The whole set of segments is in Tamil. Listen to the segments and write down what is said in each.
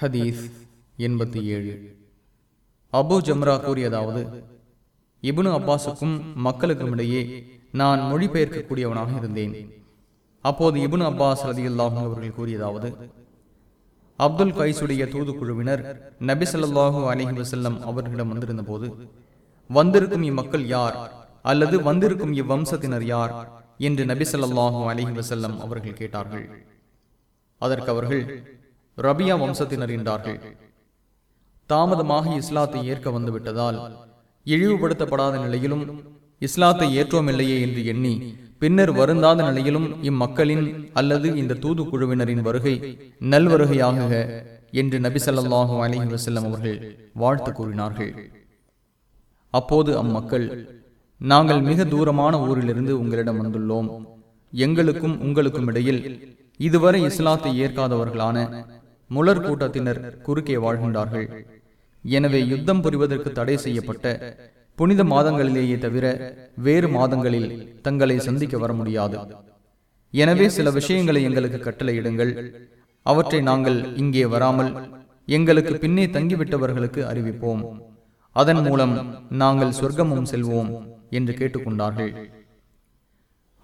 ஹதீஸ் எண்பத்தி ஏழு. அபு ஜம்ரா கூறியதாவது இபுனு அப்பாஸுக்கும் மக்களுக்கும் இடையே நான் மொழிபெயர்க்கக்கூடியவனாக இருந்தேன். அப்போது இபுனு அப்பாஸ் ரதியுல்லாஹும் அவர்கள் கூறியதாவது அப்துல் கைசுடைய தூதுக்குழுவினர் நபி ஸல்லல்லாஹு அலைஹி வஸல்லம் அவர்களிடம் வந்திருந்த போது வந்திருக்கும் இம்மக்கள் யார் அல்லது வந்திருக்கும் இவ்வம்சத்தினர் யார்? என்று நபி ஸல்லல்லாஹு அலைஹி வஸல்லம் அவர்கள் கேட்டார்கள். அதற்கு அவர்கள் ரபியா வம்சத்தினர் என்றார்கள். தாமதமாக இஸ்லாத்தை ஏற்க வந்துவிட்டதால் இழிவுபடுத்தப்படாத நிலையிலும் இஸ்லாத்தை ஏற்றோமில்லையே என்று எண்ணி பின்னர் வருந்தாத நிலையிலும் இம்மக்களின் அல்லது இந்த தூது குழுவினரின் வருகை நல்வருகையாக என்று நபிசல்லாஹு அலஹி வசல்லம் அவர்கள் வாழ்த்து கூறினார்கள். அப்போது அம்மக்கள் நாங்கள் மிக தூரமான ஊரிலிருந்து உங்களிடம் வந்துள்ளோம். எங்களுக்கும் உங்களுக்கும் இடையில் இதுவரை இஸ்லாத்தை ஏற்காதவர்களான முலர் கூட்டத்தினர் குறுக்கே வாழ்கின்றார்கள். எனவே யுத்தம் புரிவதற்கு தடை செய்யப்பட்ட புனித மாதங்களிலேயே தவிர வேறு மாதங்களில் தங்களை சந்திக்க வர முடியாது. எனவே சில விஷயங்களை எங்களுக்கு கட்டளையிடுங்கள். அவற்றை நாங்கள் இங்கே வராமல் எங்களுக்கு பின்னே தங்கிவிட்டவர்களுக்கு அறிவிப்போம். அதன் மூலம் நாங்கள் சொர்க்கமும் செல்வோம் என்று கேட்டுக்கொண்டார்கள்.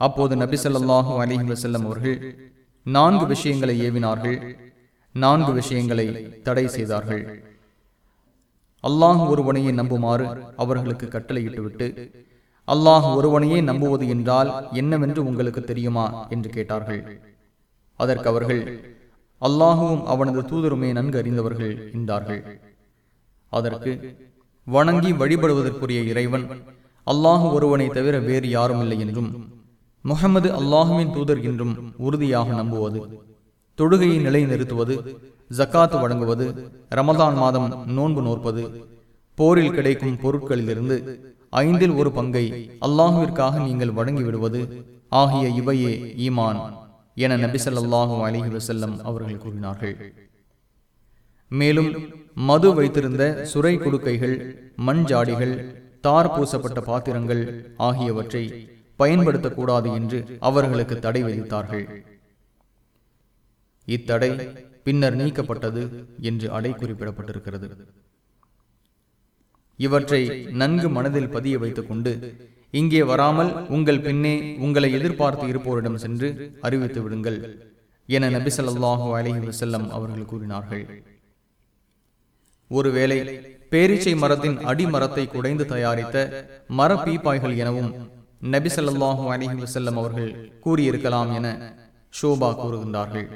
அப்போது நபிசல்லாஹு ஸல்லல்லாஹு அலைஹி அவர்கள் நான்கு விஷயங்களை ஏவினார்கள். நான்கு விஷயங்களை தடை செய்தார்கள். அல்லாஹ் ஒருவனையே நம்புமாறு அவர்களுக்கு கட்டளையிட்டுவிட்டு அல்லாஹ் ஒருவனையே நம்புவது என்றால் என்னவென்று உங்களுக்கு தெரியுமா? என்று கேட்டார்கள். அதற்கு அவர்கள் அல்லாஹுவும் அவனது தூதருமே நன்கு அறிந்தவர்கள் என்றார்கள். அதற்கு வணங்கி வழிபடுவதற்குரிய இறைவன் அல்லாஹ் ஒருவனை தவிர வேறு யாரும் இல்லை என்றும் முகமது அல்லாஹுவின் தூதர் என்றும் உறுதியாக நம்புவது தொழுகையை நிலைநிறுத்துவது ஜக்காத்து வழங்குவது ரமதான் மாதம் நோன்பு நோற்பது போரில் கிடைக்கும் பொருட்களிலிருந்து ஐந்தில் ஒரு பங்கை அல்லாஹுவிற்காக நீங்கள் வழங்கிவிடுவது ஆகிய இவையே ஈமான் என நபி அலிஹி வசல்லம் அவர்கள் கூறினார்கள். மேலும் மது வைத்திருந்த சுரை குடுக்கைகள் மண் ஜாடிகள் தார் பூசப்பட்ட பாத்திரங்கள் ஆகியவற்றை பயன்படுத்தக்கூடாது என்று அவர்களுக்கு தடை விதித்தார்கள். இத்தடை பின்னர் நீக்கப்பட்டது என்று அடை குறிப்பிடப்பட்டிருக்கிறது. இவற்றை நன்கு மனதில் பதிய வைத்துக் கொண்டு இங்கே வராமல் உங்கள் பின்னே உங்களை எதிர்பார்த்து இருப்போரிடம் சென்று அறிவித்து விடுங்கள் என நபி ஸல்லல்லாஹு அலைஹி வஸல்லம் அவர்கள் கூறினார்கள். ஒருவேளை பேரீச்சை மரத்தின் அடிமரத்தை குடைந்து தயாரித்த மர பீப்பாய்கள் எனவும் நபி ஸல்லல்லாஹு அலைஹி வஸல்லம் அவர்கள் கூறியிருக்கலாம் என ஷோபா கூறுகின்றார்கள்.